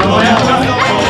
Moja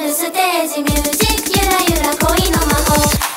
るステージミュージックゆらゆら恋の魔法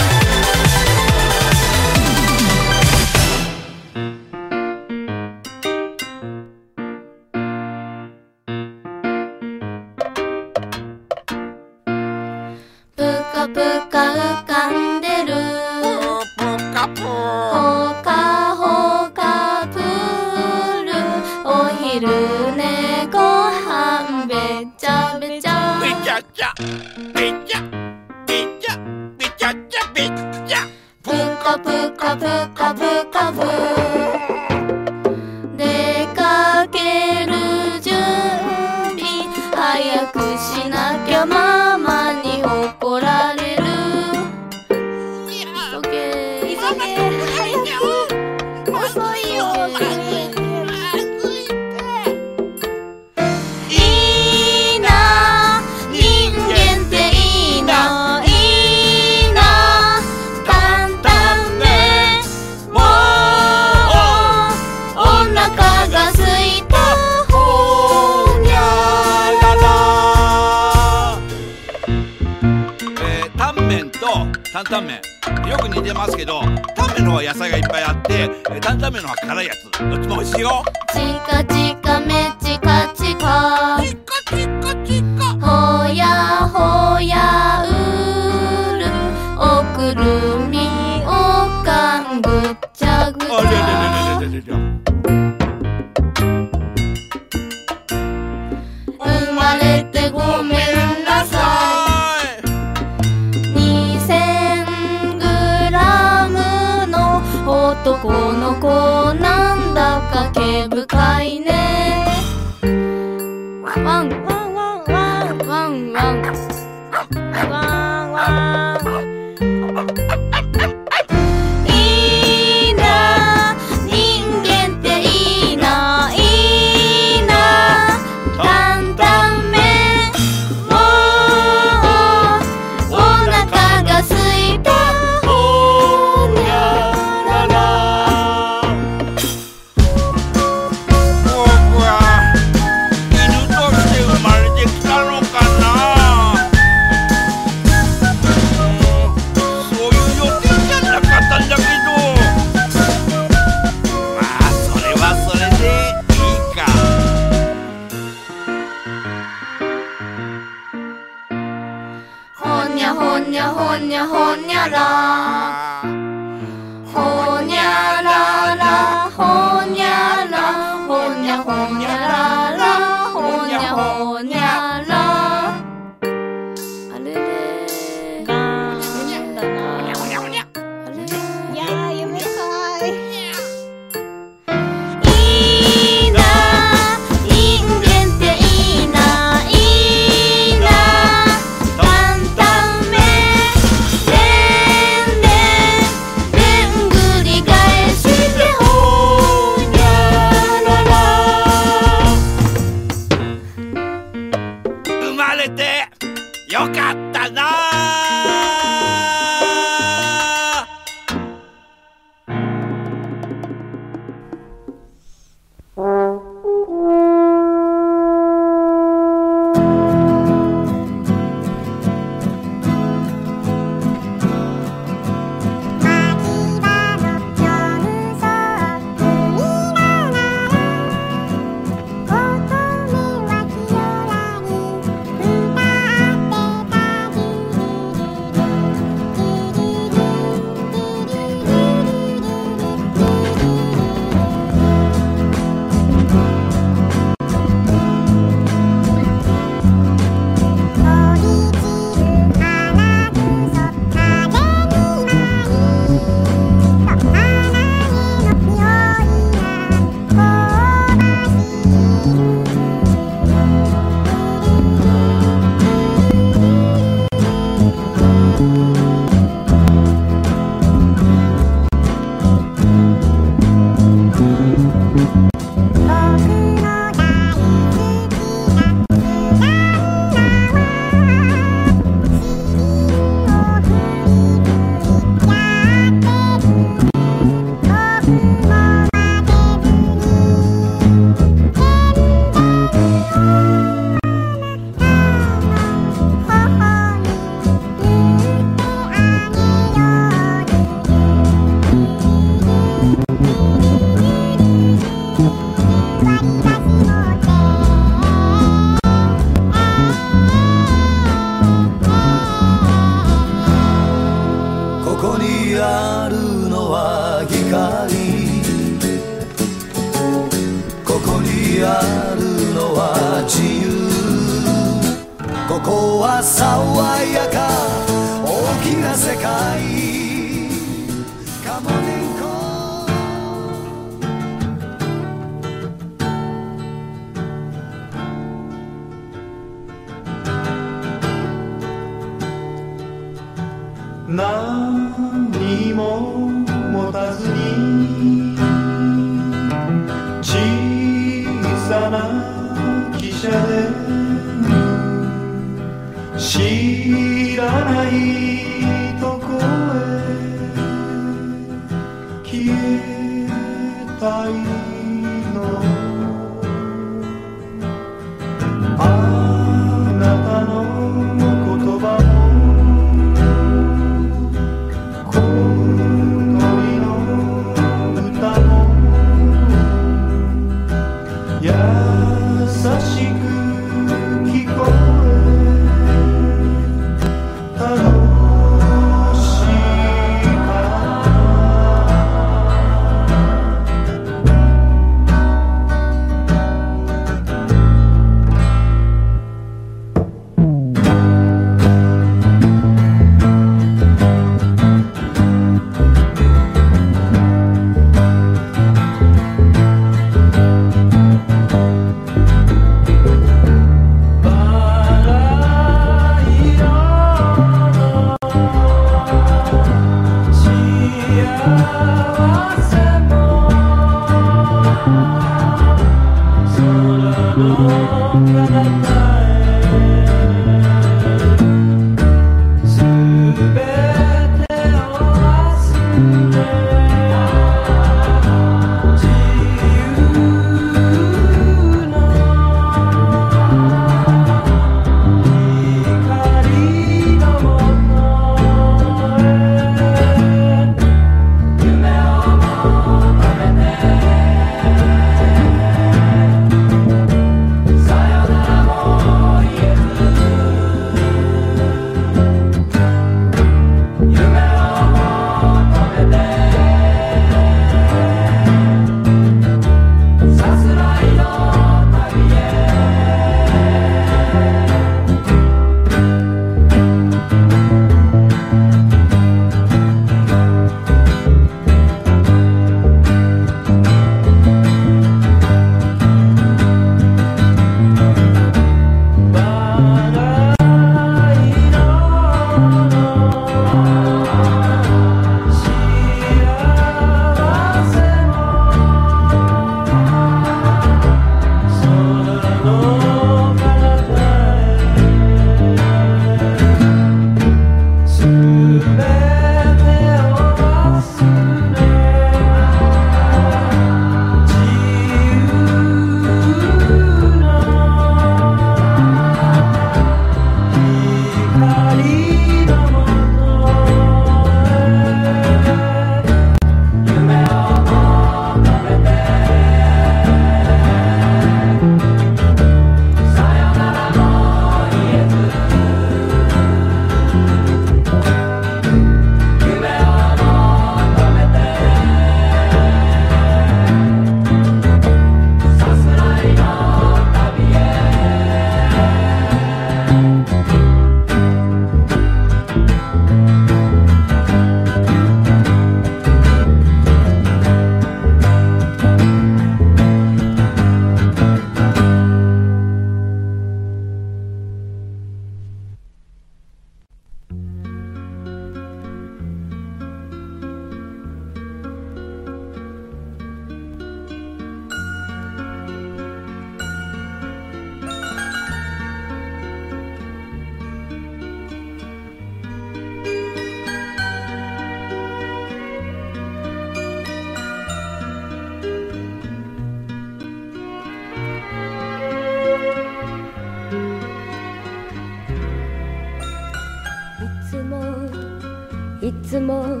つも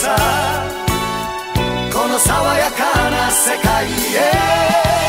さこの爽やかな世界へ